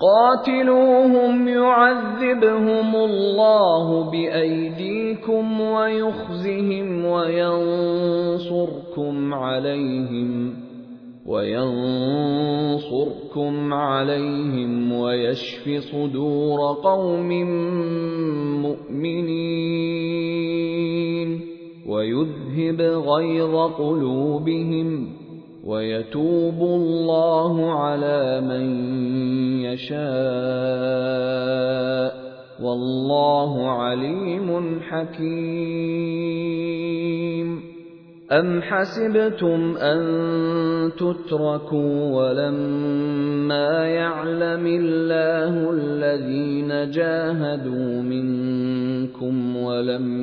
قاتلوهم يعذبهم الله بأيديكم ويخزهم وينصركم عليهم وينصركم عليهم ويشف صدور قوم مؤمنين ويذهب غيظ قلوبهم. ويتوب الله على من يشاء والله عليم حكيم. أم حسبتم أن تتركوا ولما يعلم الله الذين جاهدوا منكم ولم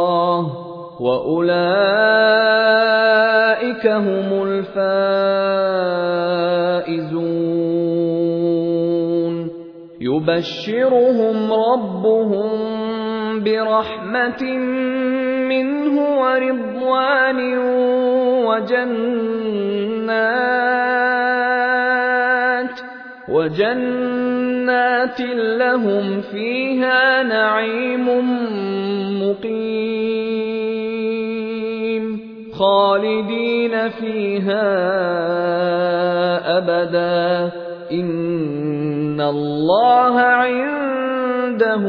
وأولئك هم الفائزون يبشرهم ربهم برحمة منه ورضوان وجنات وجنات لهم فيها نعيم مقيم خالدين فيها أبدا. إن الله عنده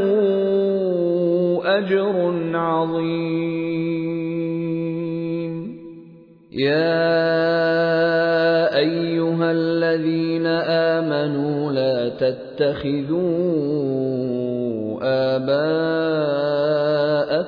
أجر عظيم. يا أيها الذين آمنوا لا تتخذوا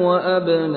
وأبناؤكم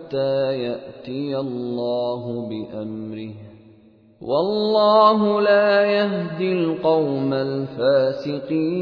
يأتي الله بأمره والله لا يهدي القوم الفاسقين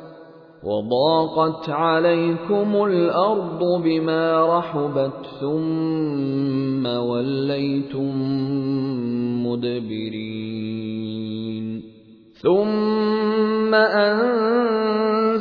وضاقت عليكم الأرض بما رحبت ثم وليتم مدبرين. ثم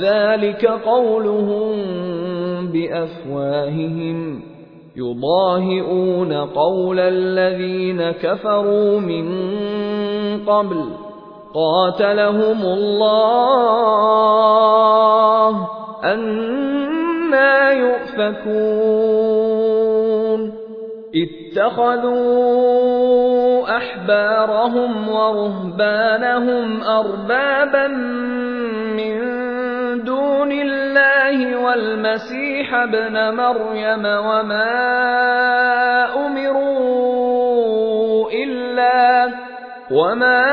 ذلك قولهم بأفواههم يضاهئون قول الذين كفروا من قبل قاتلهم الله أنا يؤفكون اتخذوا أحبارهم ورهبانهم أربابا من دون الله والمسيح ابن مريم وما أمروا إلا وما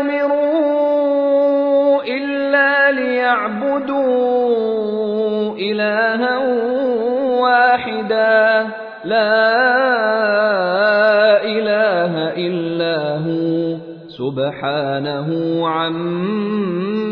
أمروا إلا ليعبدوا إلها واحدا. لا إله إلا هو. سبحانه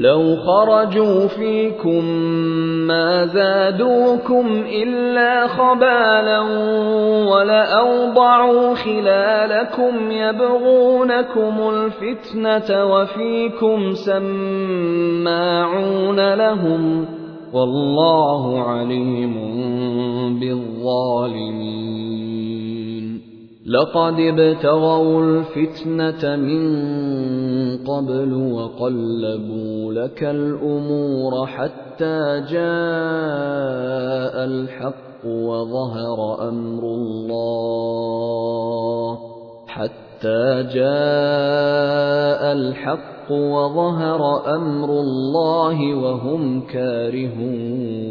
لو خرجوا فيكم ما زادوكم إلا خبالا ولأوضعوا خلالكم يبغونكم الفتنة وفيكم سماعون لهم والله عليم بالظالمين. لقد ابتغوا الفتنة من قبل وقلبوا لك الأمور حتى جاء الحق وظهر أمر الله حتى جاء الحق وظهر أمر الله وهم كارهون.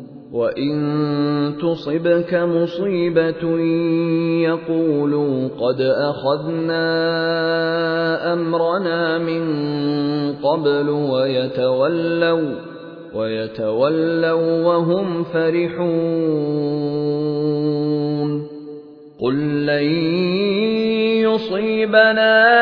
وَإِن تُصِبْكَ مُصِيبَةٌ يَقُولُوا قَدْ أَخَذْنَا أَمْرَنَا مِن قَبْلُ وَيَتَوَلَّوْا وَيَتَوَلَّوْا وَهُمْ فَرِحُونَ قُل لَّن يُصِيبَنَا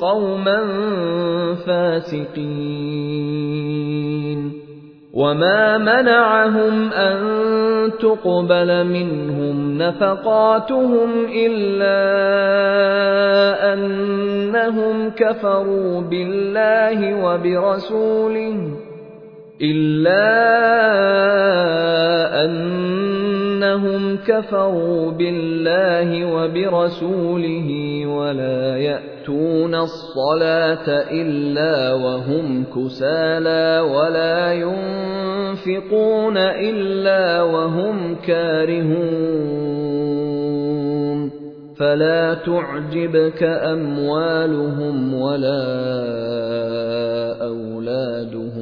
قَوْمًا فَاسِقِينَ. وَمَا مَنَعَهُمْ أَن تُقْبَلَ مِنْهُمْ نَفَقَاتُهُمْ إِلَّا أَنَّهُمْ كَفَرُوا بِاللَّهِ وَبِرَسُولِهِ. إِلَّا أَنَّهُمْ كَفَرُوا بِاللَّهِ وَبِرَسُولِهِ وَلَا يَأْتُونَ الصَّلَاةَ إِلَّا وَهُمْ كُسَالَىٰ وَلَا يُنفِقُونَ إِلَّا وَهُمْ كَارِهُونَ فَلَا تُعْجِبْكَ أَمْوَالُهُمْ وَلَا أَوْلَادُهُمْ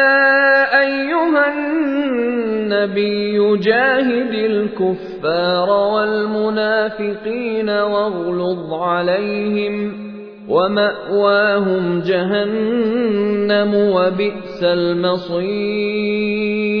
النبي جاهد الكفار والمنافقين واغلظ عليهم ومأواهم جهنم وبئس المصير.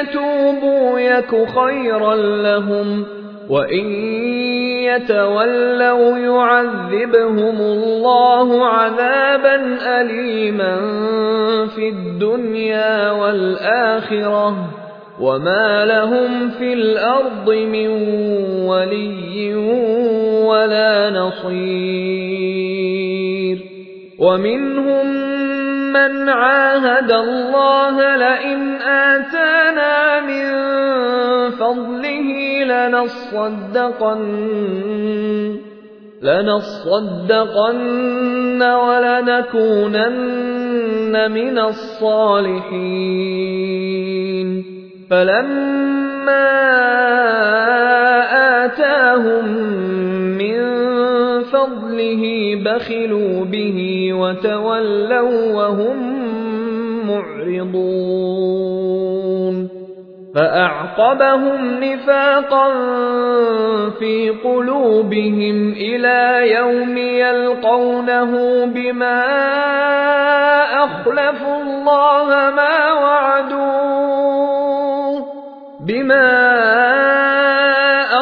يتوبوا يك خيرا لهم وإن يتولوا يعذبهم الله عذابا أليما في الدنيا والآخرة وما لهم في الأرض من ولي ولا نصير ومنهم مَّنْ عَاهَدَ اللَّهَ لَئِنْ آتَانَا مِن فَضْلِهِ لَنَصَّدَّقَنَّ لَنَصَّدَّقَنَّ وَلَنَكُونَنَّ مِنَ الصَّالِحِينَ. فَلَمَّا آتَاهُم فضله بخلوا به وتولوا وهم معرضون فأعقبهم نفاقا في قلوبهم إلى يوم يلقونه بما أخلفوا الله ما وعدوه بما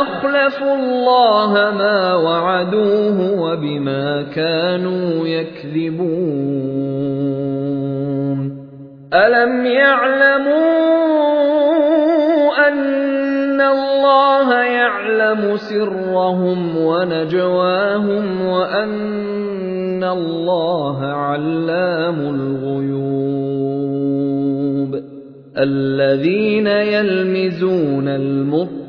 أخلفوا الله ما وعدوه وبما كانوا يكذبون. ألم يعلموا أن الله يعلم سرهم ونجواهم وأن الله علام الغيوب. الذين يلمزون المطلوب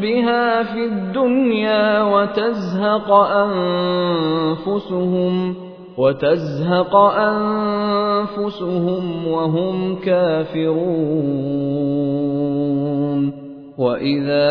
بها في الدنيا وتزهق أنفسهم وتزهق أنفسهم وهم كافرون وإذا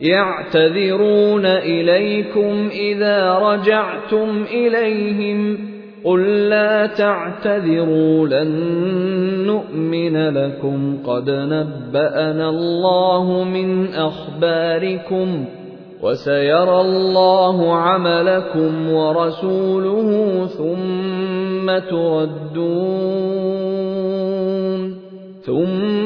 يعتذرون إليكم إذا رجعتم إليهم قل لا تعتذروا لن نؤمن لكم. قد نبأنا الله من أخباركم وسيرى الله عملكم ورسوله ثم تردون ثم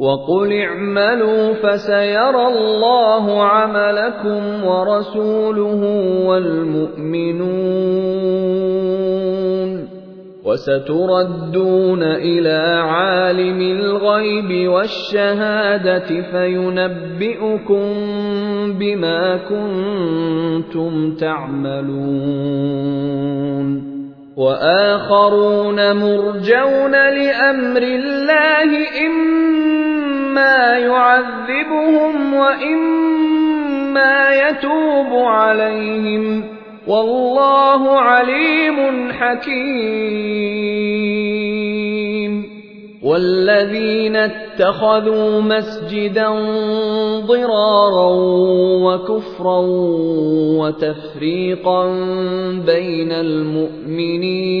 وقل اعملوا فسيرى الله عملكم ورسوله والمؤمنون وستردون إلى عالم الغيب والشهادة فينبئكم بما كنتم تعملون وآخرون مرجون لأمر الله إما يعذبهم وإما يتوب عليهم والله عليم حكيم والذين اتخذوا مسجدا ضرارا وكفرا وتفريقا بين المؤمنين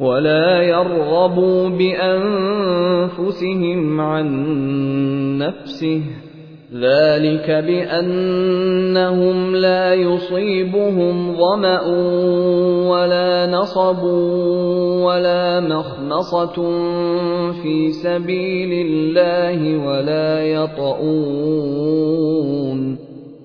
ولا يرغبوا بأنفسهم عن نفسه. ذلك بأنهم لا يصيبهم ظمأ ولا نصب ولا مخنصة في سبيل الله ولا يطؤون.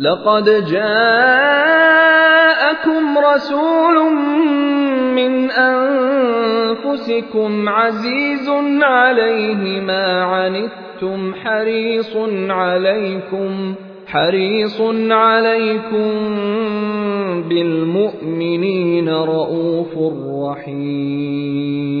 لقد جاءكم رسول من أنفسكم عزيز عليه ما عنتم حريص عليكم حريص عليكم بالمؤمنين رءوف رحيم.